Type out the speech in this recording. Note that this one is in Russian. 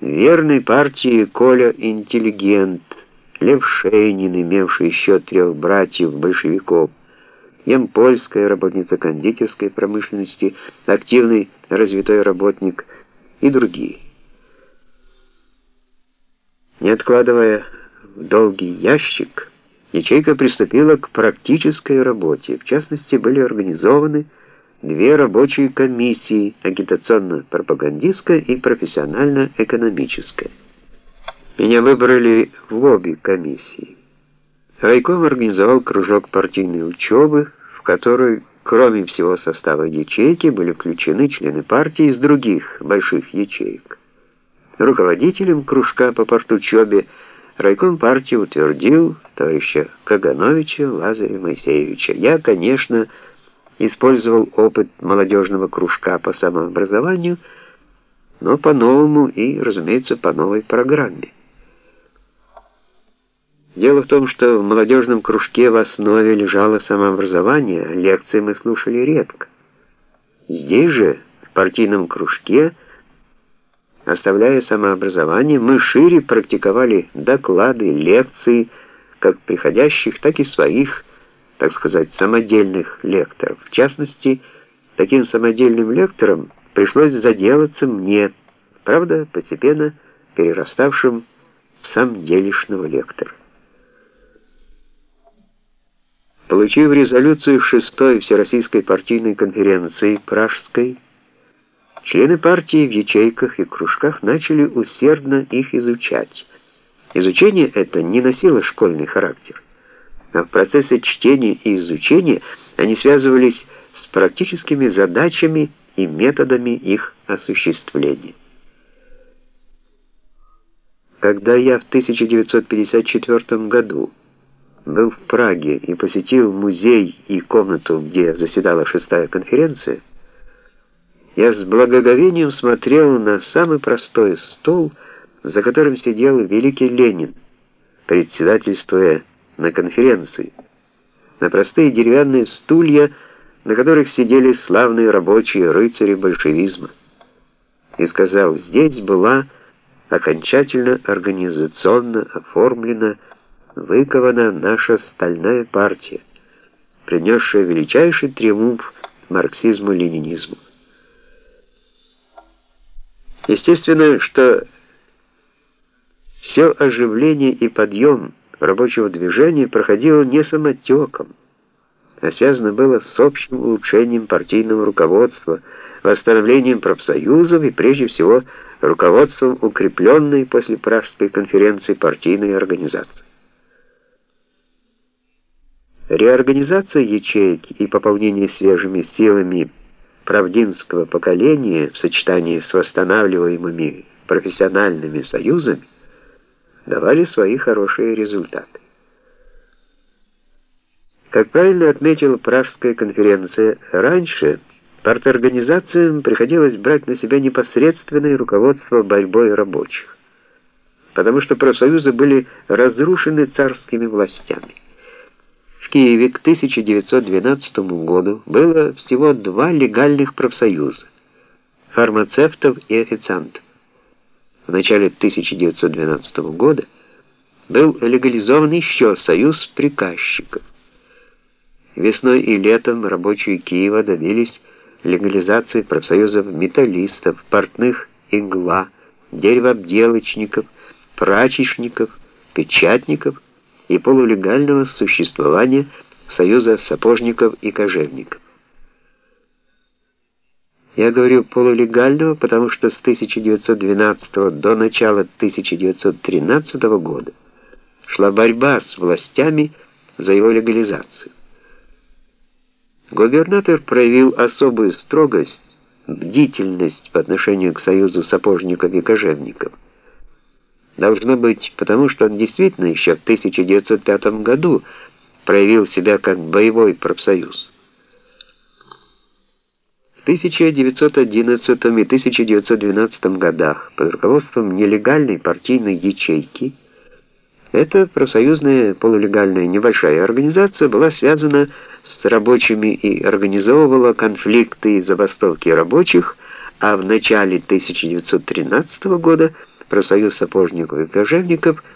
Верный партии Коля интеллигент, Лев Шейнин, имевший еще трех братьев-большевиков, Емпольская, работница кондитерской промышленности, активный развитой работник и другие. Не откладывая в долгий ящик, ячейка приступила к практической работе. В частности, были организованы две рабочие комиссии, агитационно-пропагандистская и профессионально-экономическая. Меня выбрали в обе комиссии. Райком организовал кружок партийной учебы, в который, кроме всего состава ячейки, были включены члены партии из других больших ячеек. Руководителем кружка по партучебе райком партии утвердил товарища Кагановича Лазаря Моисеевича. Я, конечно, использовал опыт молодежного кружка по самообразованию, но по-новому и, разумеется, по новой программе. Дело в том, что в молодежном кружке в основе лежало самообразование, а лекции мы слушали редко. Здесь же, в партийном кружке, оставляя самообразование, мы шире практиковали доклады, лекции, как приходящих, так и своих так сказать, самодельных лекторов. В частности, таким самодельным лектором пришлось заделаться мне, правда, постепенно перераставшим в сам делишного лектора. Получив резолюцию шестой Всероссийской партийной конференции Пражской, члены партии в ячейках и кружках начали усердно их изучать. Изучение это не носило школьный характер а в процессе чтения и изучения они связывались с практическими задачами и методами их осуществления. Когда я в 1954 году был в Праге и посетил музей и комнату, где заседала шестая конференция, я с благоговением смотрел на самый простой стол, за которым сидел великий Ленин, председательствуя на конференции, на простые деревянные стулья, на которых сидели славные рабочие рыцари большевизма, и сказал, здесь была окончательно организационно оформлена, выкована наша стальная партия, принесшая величайший триумф марксизму-ленинизму. Естественно, что все оживление и подъем – рабочего движения проходило не самотеком, а связано было с общим улучшением партийного руководства, восстановлением профсоюзов и, прежде всего, руководством укрепленной после Пражской конференции партийной организации. Реорганизация ячеек и пополнение свежими силами правдинского поколения в сочетании с восстанавливаемыми профессиональными союзами давали свои хорошие результаты. Как правильно отметила Пражская конференция, раньше парторганизациям приходилось брать на себя непосредственное руководство борьбой рабочих, потому что профсоюзы были разрушены царскими властями. В Киеве к 1912 году было всего два легальных профсоюза – фармацевтов и официантов в начале 1912 года был легализован еще союз приказчиков. Весной и летом рабочие Киева добились легализации профсоюзов металлистов, портных игла, деревообделочников, прачечников, печатников и полулегального существования союза сапожников и кожевников. Я говорю полулегального, потому что с 1912 до начала 1913 года шла борьба с властями за его легализацию. Губернатор проявил особую строгость, бдительность по отношению к союзу сапожников и кожевников. Должно быть, потому что он действительно еще в 1905 году проявил себя как боевой профсоюз. 1911 и 1912 годах под руководством нелегальной партийной ячейки. Эта профсоюзная полулегальная небольшая организация была связана с рабочими и организовывала конфликты и забастовки рабочих, а в начале 1913 года профсоюз сапожников и кожевников